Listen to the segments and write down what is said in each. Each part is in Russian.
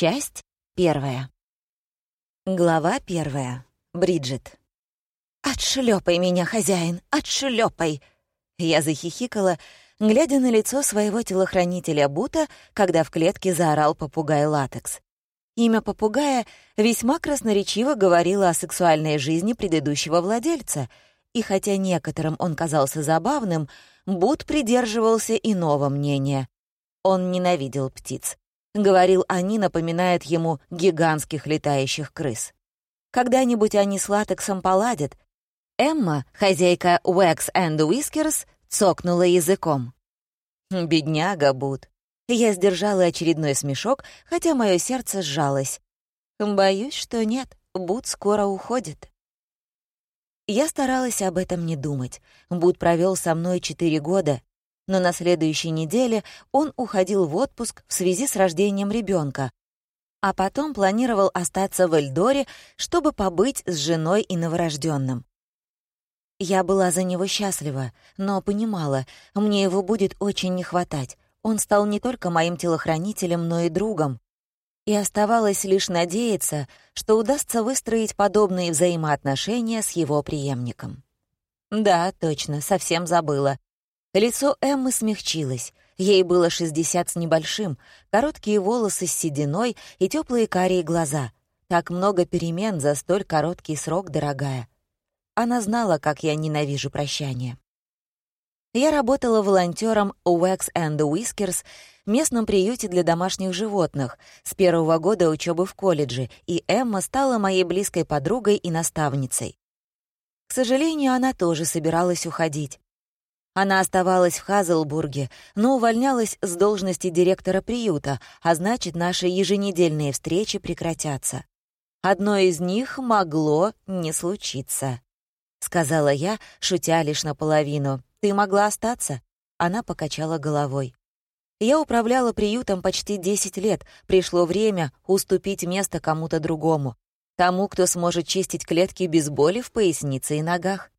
Часть первая. Глава первая. Бриджит. «Отшлёпай меня, хозяин, отшлёпай!» Я захихикала, глядя на лицо своего телохранителя Бута, когда в клетке заорал попугай Латекс. Имя попугая весьма красноречиво говорило о сексуальной жизни предыдущего владельца, и хотя некоторым он казался забавным, Бут придерживался иного мнения. Он ненавидел птиц. Говорил, они напоминают ему гигантских летающих крыс. Когда-нибудь они с латексом поладят. Эмма, хозяйка Wax and Whiskers, цокнула языком. «Бедняга Бут». Я сдержала очередной смешок, хотя мое сердце сжалось. Боюсь, что нет, Бут скоро уходит. Я старалась об этом не думать. Бут провел со мной четыре года, но на следующей неделе он уходил в отпуск в связи с рождением ребенка, а потом планировал остаться в Эльдоре, чтобы побыть с женой и новорожденным. Я была за него счастлива, но понимала, мне его будет очень не хватать. Он стал не только моим телохранителем, но и другом. И оставалось лишь надеяться, что удастся выстроить подобные взаимоотношения с его преемником. Да, точно, совсем забыла. Лицо Эммы смягчилось. Ей было 60 с небольшим, короткие волосы с сединой и теплые карие глаза. Так много перемен за столь короткий срок, дорогая. Она знала, как я ненавижу прощание. Я работала волонтером у Wax and Whiskers, местном приюте для домашних животных, с первого года учебы в колледже, и Эмма стала моей близкой подругой и наставницей. К сожалению, она тоже собиралась уходить. Она оставалась в Хазелбурге, но увольнялась с должности директора приюта, а значит, наши еженедельные встречи прекратятся. Одно из них могло не случиться. Сказала я, шутя лишь наполовину. «Ты могла остаться?» Она покачала головой. Я управляла приютом почти 10 лет. Пришло время уступить место кому-то другому. Тому, кто сможет чистить клетки без боли в пояснице и ногах.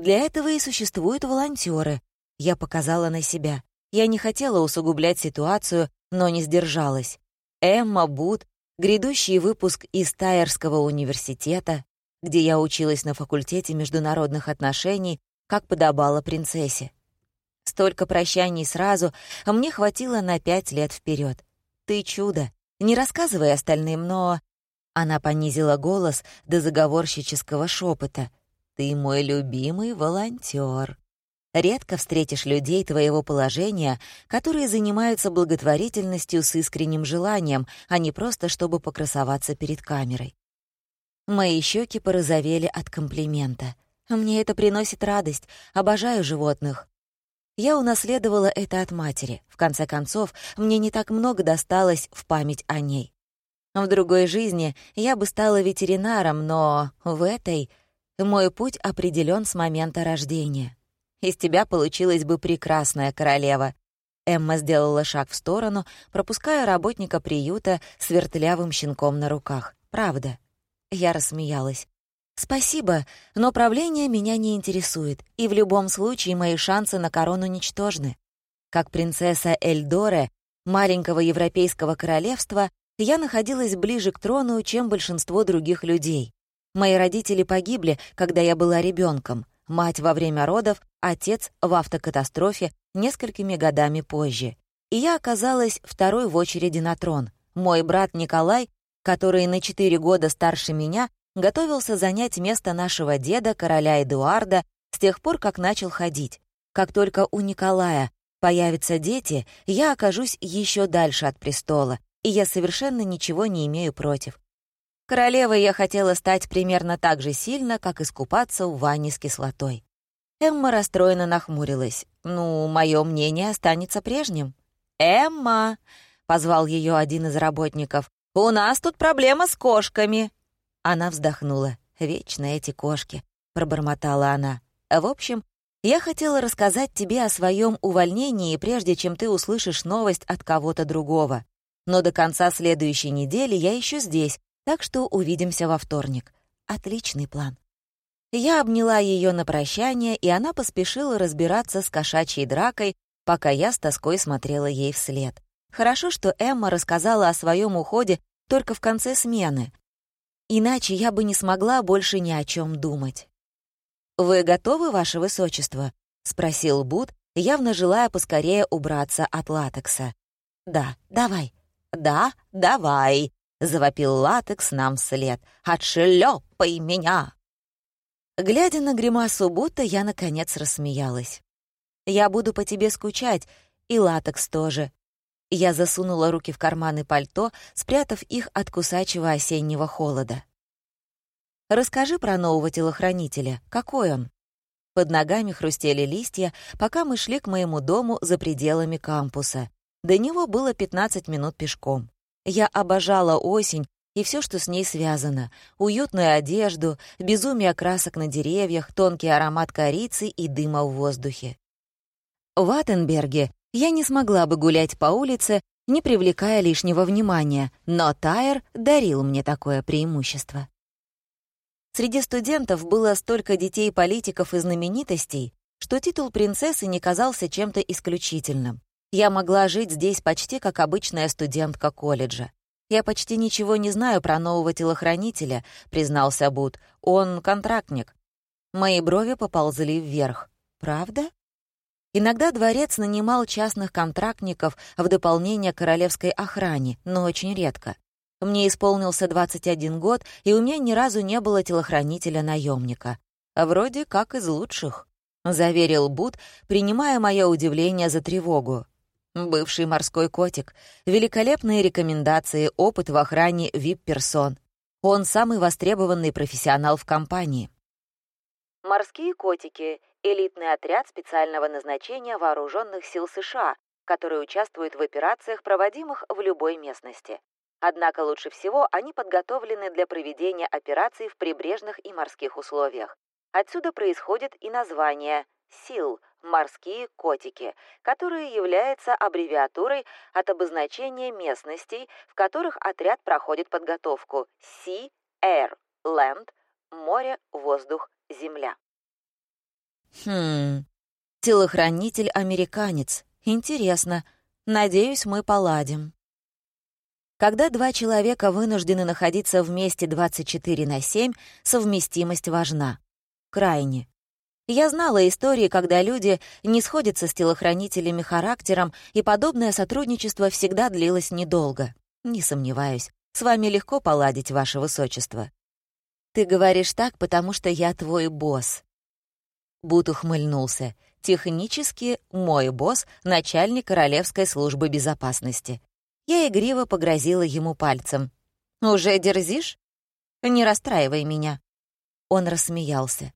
Для этого и существуют волонтеры. Я показала на себя. Я не хотела усугублять ситуацию, но не сдержалась. Эмма Бут, грядущий выпуск из Тайерского университета, где я училась на факультете международных отношений, как подобало принцессе. Столько прощаний сразу, а мне хватило на пять лет вперед. Ты чудо. Не рассказывай остальным, но... Она понизила голос до заговорщического шепота. Ты мой любимый волонтер. Редко встретишь людей твоего положения, которые занимаются благотворительностью с искренним желанием, а не просто чтобы покрасоваться перед камерой. Мои щеки порозовели от комплимента. Мне это приносит радость, обожаю животных. Я унаследовала это от матери. В конце концов, мне не так много досталось в память о ней. В другой жизни я бы стала ветеринаром, но в этой мой путь определен с момента рождения. Из тебя получилась бы прекрасная королева». Эмма сделала шаг в сторону, пропуская работника приюта с вертлявым щенком на руках. «Правда». Я рассмеялась. «Спасибо, но правление меня не интересует, и в любом случае мои шансы на корону ничтожны. Как принцесса Эльдоре, маленького европейского королевства, я находилась ближе к трону, чем большинство других людей. Мои родители погибли, когда я была ребенком, мать во время родов, отец в автокатастрофе несколькими годами позже. И я оказалась второй в очереди на трон. Мой брат Николай, который на четыре года старше меня, готовился занять место нашего деда, короля Эдуарда, с тех пор, как начал ходить. Как только у Николая появятся дети, я окажусь еще дальше от престола, и я совершенно ничего не имею против. Королевой я хотела стать примерно так же сильно, как искупаться в ванне с кислотой. Эмма расстроенно нахмурилась. «Ну, мое мнение останется прежним». «Эмма!» — позвал ее один из работников. «У нас тут проблема с кошками». Она вздохнула. «Вечно эти кошки», — пробормотала она. «В общем, я хотела рассказать тебе о своем увольнении, прежде чем ты услышишь новость от кого-то другого. Но до конца следующей недели я еще здесь, так что увидимся во вторник. Отличный план. Я обняла ее на прощание, и она поспешила разбираться с кошачьей дракой, пока я с тоской смотрела ей вслед. Хорошо, что Эмма рассказала о своем уходе только в конце смены. Иначе я бы не смогла больше ни о чем думать. «Вы готовы, Ваше Высочество?» — спросил Бут, явно желая поскорее убраться от латекса. «Да, давай». «Да, давай», — завопил латекс нам вслед. «Отшлёпай меня!» Глядя на гримасу Бута, я, наконец, рассмеялась. «Я буду по тебе скучать, и латекс тоже». Я засунула руки в карманы пальто, спрятав их от кусачего осеннего холода. «Расскажи про нового телохранителя. Какой он?» Под ногами хрустели листья, пока мы шли к моему дому за пределами кампуса. До него было 15 минут пешком. Я обожала осень и все, что с ней связано. Уютную одежду, безумие красок на деревьях, тонкий аромат корицы и дыма в воздухе. В Аттенберге я не смогла бы гулять по улице, не привлекая лишнего внимания, но Тайер дарил мне такое преимущество. Среди студентов было столько детей-политиков и знаменитостей, что титул принцессы не казался чем-то исключительным. Я могла жить здесь почти как обычная студентка колледжа. «Я почти ничего не знаю про нового телохранителя», — признался Бут. «Он контрактник». Мои брови поползли вверх. «Правда?» Иногда дворец нанимал частных контрактников в дополнение к королевской охране, но очень редко. Мне исполнился 21 год, и у меня ни разу не было телохранителя-наемника. Вроде как из лучших, — заверил Бут, принимая мое удивление за тревогу. Бывший морской котик. Великолепные рекомендации, опыт в охране вип-персон. Он самый востребованный профессионал в компании. Морские котики — элитный отряд специального назначения вооруженных сил США, который участвует в операциях, проводимых в любой местности. Однако лучше всего они подготовлены для проведения операций в прибрежных и морских условиях. Отсюда происходит и название «СИЛ» — «морские котики», которое является аббревиатурой от обозначения местностей, в которых отряд проходит подготовку «Sea», «Air», «Land», «Море», «Воздух», «Земля». Хм, телохранитель-американец. Интересно. Надеюсь, мы поладим. Когда два человека вынуждены находиться вместе 24 на 7, совместимость важна. Крайне. Я знала истории, когда люди не сходятся с телохранителями характером, и подобное сотрудничество всегда длилось недолго. Не сомневаюсь, с вами легко поладить, ваше высочество. Ты говоришь так, потому что я твой босс. Бут ухмыльнулся. Технически мой босс — начальник Королевской службы безопасности. Я игриво погрозила ему пальцем. «Уже дерзишь? Не расстраивай меня». Он рассмеялся.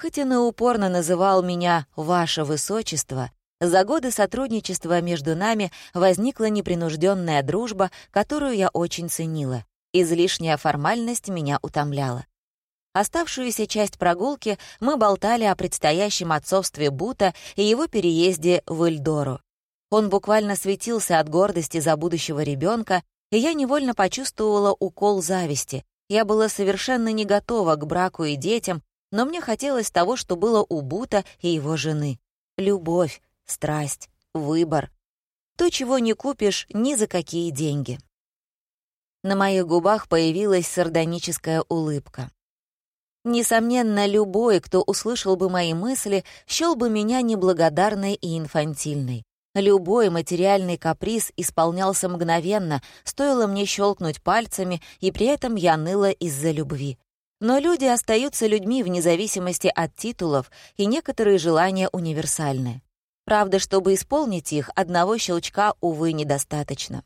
Хоть он и упорно называл меня «Ваше Высочество», за годы сотрудничества между нами возникла непринужденная дружба, которую я очень ценила. Излишняя формальность меня утомляла. Оставшуюся часть прогулки мы болтали о предстоящем отцовстве Бута и его переезде в Эльдору. Он буквально светился от гордости за будущего ребенка, и я невольно почувствовала укол зависти. Я была совершенно не готова к браку и детям, но мне хотелось того, что было у Бута и его жены. Любовь, страсть, выбор. То, чего не купишь ни за какие деньги. На моих губах появилась сардоническая улыбка. Несомненно, любой, кто услышал бы мои мысли, счел бы меня неблагодарной и инфантильной. Любой материальный каприз исполнялся мгновенно, стоило мне щелкнуть пальцами, и при этом я ныла из-за любви. Но люди остаются людьми вне зависимости от титулов, и некоторые желания универсальны. Правда, чтобы исполнить их, одного щелчка, увы, недостаточно.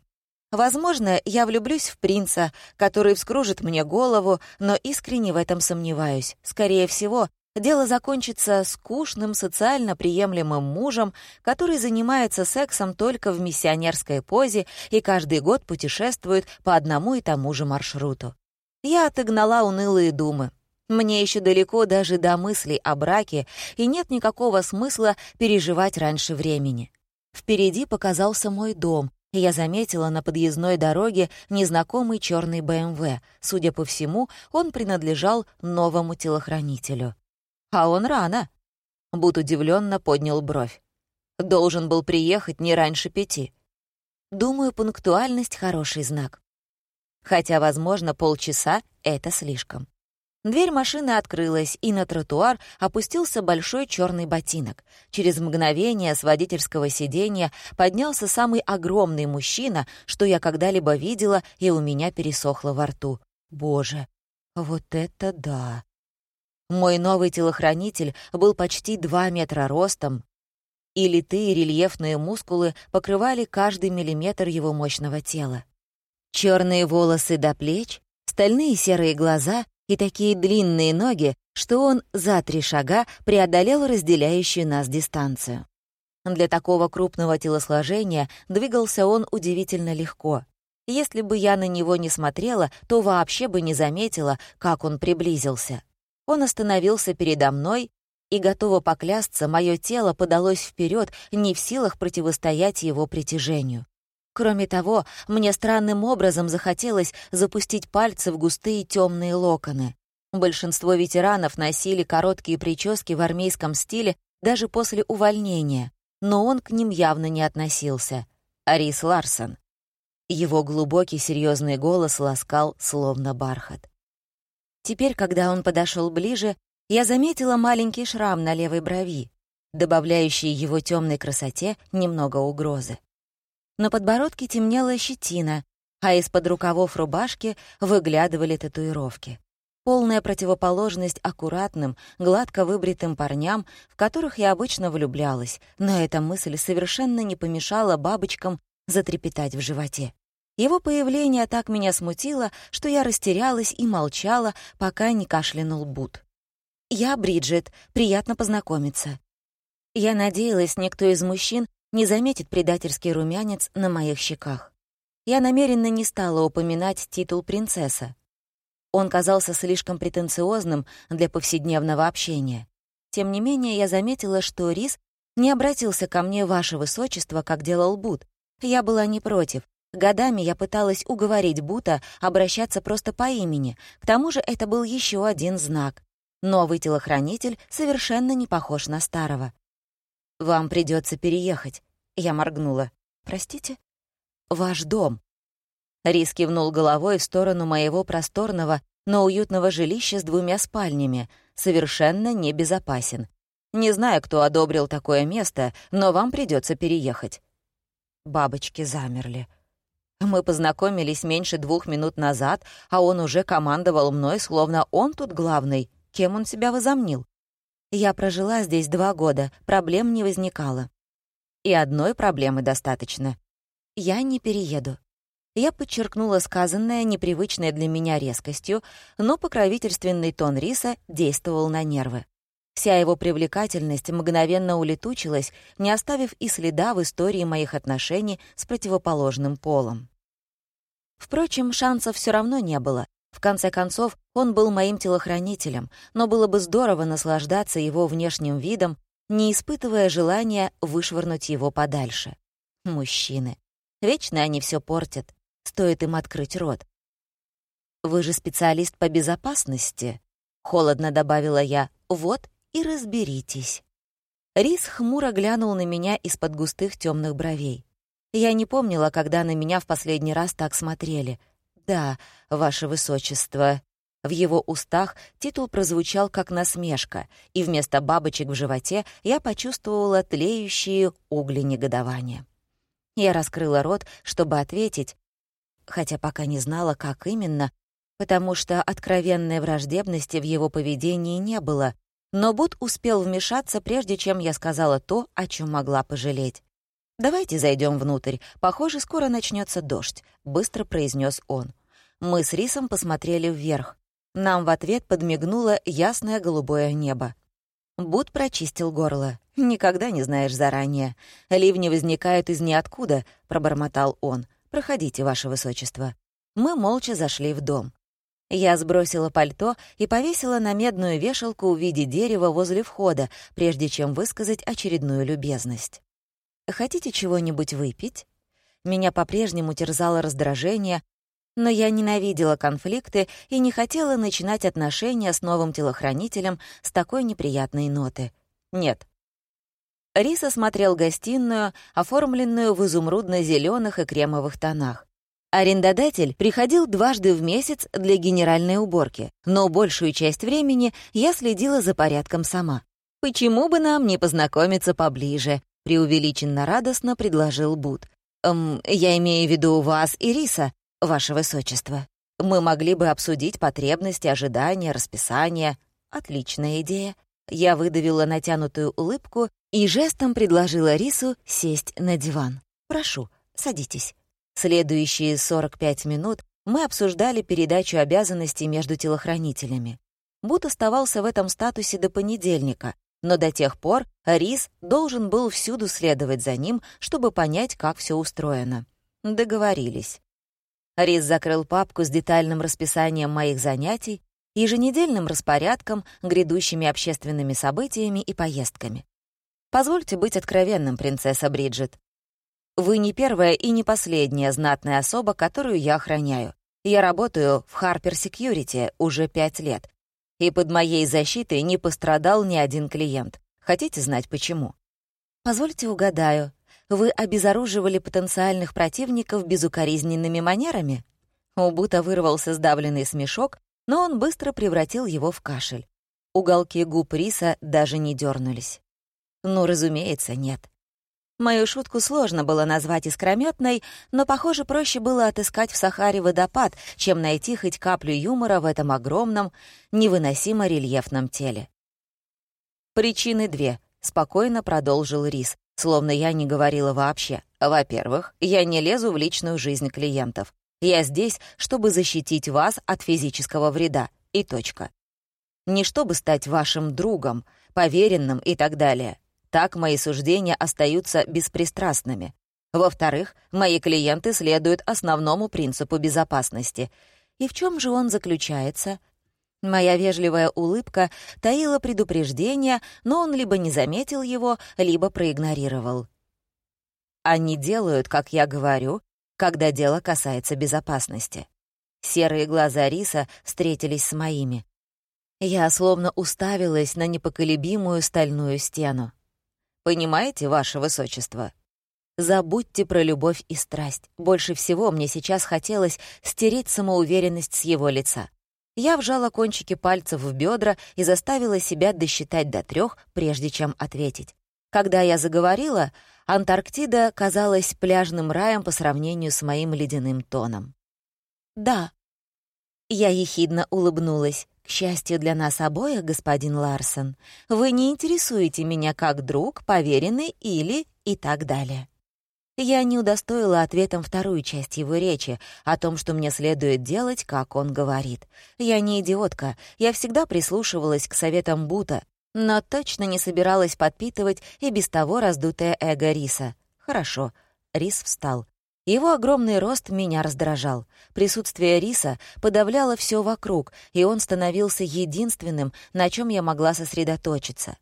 Возможно, я влюблюсь в принца, который вскружит мне голову, но искренне в этом сомневаюсь. Скорее всего, дело закончится скучным, социально приемлемым мужем, который занимается сексом только в миссионерской позе и каждый год путешествует по одному и тому же маршруту. Я отогнала унылые думы. Мне еще далеко даже до мыслей о браке, и нет никакого смысла переживать раньше времени. Впереди показался мой дом, и я заметила на подъездной дороге незнакомый черный БМВ. Судя по всему, он принадлежал новому телохранителю. А он рано. Бут удивленно поднял бровь. Должен был приехать не раньше пяти. Думаю, пунктуальность — хороший знак. Хотя, возможно, полчаса — это слишком. Дверь машины открылась, и на тротуар опустился большой черный ботинок. Через мгновение с водительского сиденья поднялся самый огромный мужчина, что я когда-либо видела, и у меня пересохло во рту. Боже, вот это да! Мой новый телохранитель был почти два метра ростом, и литые рельефные мускулы покрывали каждый миллиметр его мощного тела. Черные волосы до плеч, стальные серые глаза и такие длинные ноги, что он за три шага преодолел разделяющую нас дистанцию. Для такого крупного телосложения двигался он удивительно легко. Если бы я на него не смотрела, то вообще бы не заметила, как он приблизился. Он остановился передо мной, и, готово поклясться, мое тело подалось вперед, не в силах противостоять его притяжению. Кроме того, мне странным образом захотелось запустить пальцы в густые темные локоны. Большинство ветеранов носили короткие прически в армейском стиле даже после увольнения, но он к ним явно не относился. Арис Ларсон. Его глубокий серьезный голос ласкал, словно бархат. Теперь, когда он подошел ближе, я заметила маленький шрам на левой брови, добавляющий его темной красоте немного угрозы. На подбородке темнела щетина, а из-под рукавов рубашки выглядывали татуировки. Полная противоположность аккуратным, гладко выбритым парням, в которых я обычно влюблялась, но эта мысль совершенно не помешала бабочкам затрепетать в животе. Его появление так меня смутило, что я растерялась и молчала, пока не кашлянул Бут. «Я Бриджит, приятно познакомиться». Я надеялась, никто из мужчин не заметит предательский румянец на моих щеках. Я намеренно не стала упоминать титул принцесса. Он казался слишком претенциозным для повседневного общения. Тем не менее, я заметила, что Рис не обратился ко мне, ваше высочество, как делал Бут. Я была не против. Годами я пыталась уговорить Бута обращаться просто по имени. К тому же это был еще один знак. Новый телохранитель совершенно не похож на старого. «Вам придется переехать», — я моргнула. «Простите?» «Ваш дом». Рис кивнул головой в сторону моего просторного, но уютного жилища с двумя спальнями, совершенно небезопасен. Не знаю, кто одобрил такое место, но вам придется переехать. Бабочки замерли. Мы познакомились меньше двух минут назад, а он уже командовал мной, словно он тут главный. Кем он себя возомнил? Я прожила здесь два года, проблем не возникало. И одной проблемы достаточно. Я не перееду. Я подчеркнула сказанное непривычное для меня резкостью, но покровительственный тон Риса действовал на нервы. Вся его привлекательность мгновенно улетучилась, не оставив и следа в истории моих отношений с противоположным полом. Впрочем, шансов все равно не было. В конце концов, он был моим телохранителем, но было бы здорово наслаждаться его внешним видом, не испытывая желания вышвырнуть его подальше. Мужчины. Вечно они все портят. Стоит им открыть рот. «Вы же специалист по безопасности», — холодно добавила я. «Вот и разберитесь». Рис хмуро глянул на меня из-под густых темных бровей. Я не помнила, когда на меня в последний раз так смотрели. «Да, ваше высочество». В его устах титул прозвучал как насмешка, и вместо бабочек в животе я почувствовала тлеющие угли негодования. Я раскрыла рот, чтобы ответить, хотя пока не знала, как именно, потому что откровенной враждебности в его поведении не было, но Бут успел вмешаться, прежде чем я сказала то, о чем могла пожалеть. «Давайте зайдем внутрь. Похоже, скоро начнется дождь», — быстро произнес он. Мы с Рисом посмотрели вверх. Нам в ответ подмигнуло ясное голубое небо. Буд прочистил горло. «Никогда не знаешь заранее. Ливни возникают из ниоткуда», — пробормотал он. «Проходите, ваше высочество». Мы молча зашли в дом. Я сбросила пальто и повесила на медную вешалку в виде дерева возле входа, прежде чем высказать очередную любезность. «Хотите чего-нибудь выпить?» Меня по-прежнему терзало раздражение но я ненавидела конфликты и не хотела начинать отношения с новым телохранителем с такой неприятной ноты. Нет. Рис осмотрел гостиную, оформленную в изумрудно зеленых и кремовых тонах. Арендодатель приходил дважды в месяц для генеральной уборки, но большую часть времени я следила за порядком сама. «Почему бы нам не познакомиться поближе?» — преувеличенно радостно предложил Бут. «Эм, «Я имею в виду вас и Риса, ваше высочество. Мы могли бы обсудить потребности, ожидания, расписания. Отличная идея». Я выдавила натянутую улыбку и жестом предложила Рису сесть на диван. «Прошу, садитесь». Следующие 45 минут мы обсуждали передачу обязанностей между телохранителями. Бут оставался в этом статусе до понедельника, но до тех пор Рис должен был всюду следовать за ним, чтобы понять, как все устроено. Договорились. Рис закрыл папку с детальным расписанием моих занятий, еженедельным распорядком, грядущими общественными событиями и поездками. Позвольте быть откровенным, принцесса Бриджит. Вы не первая и не последняя знатная особа, которую я охраняю. Я работаю в Harper Security уже пять лет, и под моей защитой не пострадал ни один клиент. Хотите знать, почему? Позвольте угадаю. Вы обезоруживали потенциальных противников безукоризненными манерами? У Бута вырвался сдавленный смешок, но он быстро превратил его в кашель. Уголки губ Риса даже не дернулись. Ну, разумеется, нет. Мою шутку сложно было назвать искрометной, но, похоже, проще было отыскать в Сахаре водопад, чем найти хоть каплю юмора в этом огромном, невыносимо рельефном теле. «Причины две», — спокойно продолжил Рис, словно я не говорила вообще. «Во-первых, я не лезу в личную жизнь клиентов. Я здесь, чтобы защитить вас от физического вреда. И точка. Не чтобы стать вашим другом, поверенным и так далее. Так мои суждения остаются беспристрастными. Во-вторых, мои клиенты следуют основному принципу безопасности. И в чем же он заключается? Моя вежливая улыбка таила предупреждение, но он либо не заметил его, либо проигнорировал. Они делают, как я говорю, когда дело касается безопасности. Серые глаза Риса встретились с моими. Я словно уставилась на непоколебимую стальную стену. Понимаете, ваше высочество? Забудьте про любовь и страсть. Больше всего мне сейчас хотелось стереть самоуверенность с его лица. Я вжала кончики пальцев в бедра и заставила себя досчитать до трех, прежде чем ответить. Когда я заговорила, Антарктида казалась пляжным раем по сравнению с моим ледяным тоном. «Да». Я ехидно улыбнулась. К счастью для нас обоих, господин Ларсон, вы не интересуете меня как друг, поверенный или и так далее. Я не удостоила ответом вторую часть его речи о том, что мне следует делать, как он говорит. Я не идиотка, я всегда прислушивалась к советам Бута, но точно не собиралась подпитывать и без того раздутое эго Риса. Хорошо. Рис встал. Его огромный рост меня раздражал. Присутствие риса подавляло все вокруг, и он становился единственным, на чем я могла сосредоточиться.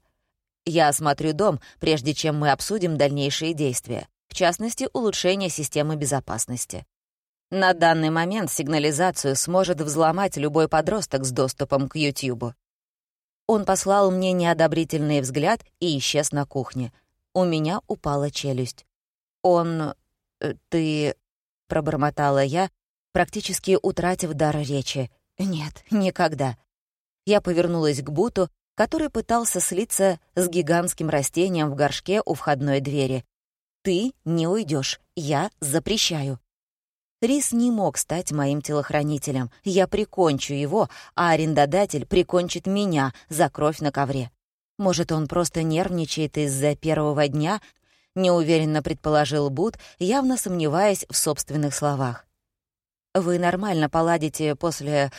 Я осмотрю дом, прежде чем мы обсудим дальнейшие действия, в частности, улучшение системы безопасности. На данный момент сигнализацию сможет взломать любой подросток с доступом к YouTube. Он послал мне неодобрительный взгляд и исчез на кухне. У меня упала челюсть. Он Э, «Ты...» — пробормотала я, практически утратив дар речи. «Нет, никогда». Я повернулась к Буту, который пытался слиться с гигантским растением в горшке у входной двери. «Ты не уйдешь, я запрещаю». Рис не мог стать моим телохранителем. Я прикончу его, а арендодатель прикончит меня за кровь на ковре. Может, он просто нервничает из-за первого дня, неуверенно предположил Бут, явно сомневаясь в собственных словах. «Вы нормально поладите после...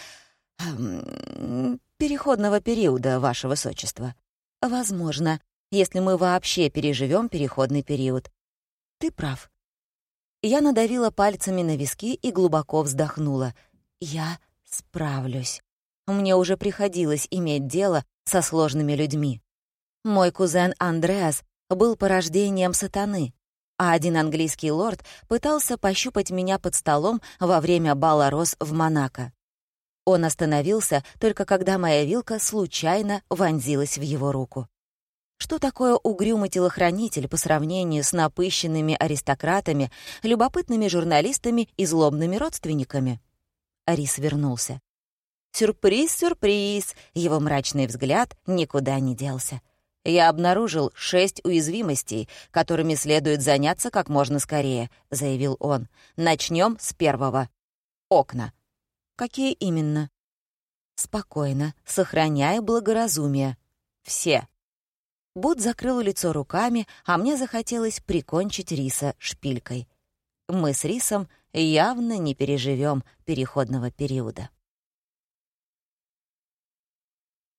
Эм, переходного периода, ваше высочество. Возможно, если мы вообще переживем переходный период. Ты прав». Я надавила пальцами на виски и глубоко вздохнула. «Я справлюсь. Мне уже приходилось иметь дело со сложными людьми. Мой кузен Андреас был порождением сатаны, а один английский лорд пытался пощупать меня под столом во время бала роз в Монако. Он остановился только когда моя вилка случайно вонзилась в его руку. Что такое угрюмый телохранитель по сравнению с напыщенными аристократами, любопытными журналистами и злобными родственниками? Рис вернулся. Сюрприз, сюрприз! Его мрачный взгляд никуда не делся. «Я обнаружил шесть уязвимостей, которыми следует заняться как можно скорее», — заявил он. «Начнем с первого. Окна». «Какие именно?» «Спокойно, сохраняя благоразумие. Все». Бут закрыл лицо руками, а мне захотелось прикончить Риса шпилькой. Мы с Рисом явно не переживем переходного периода.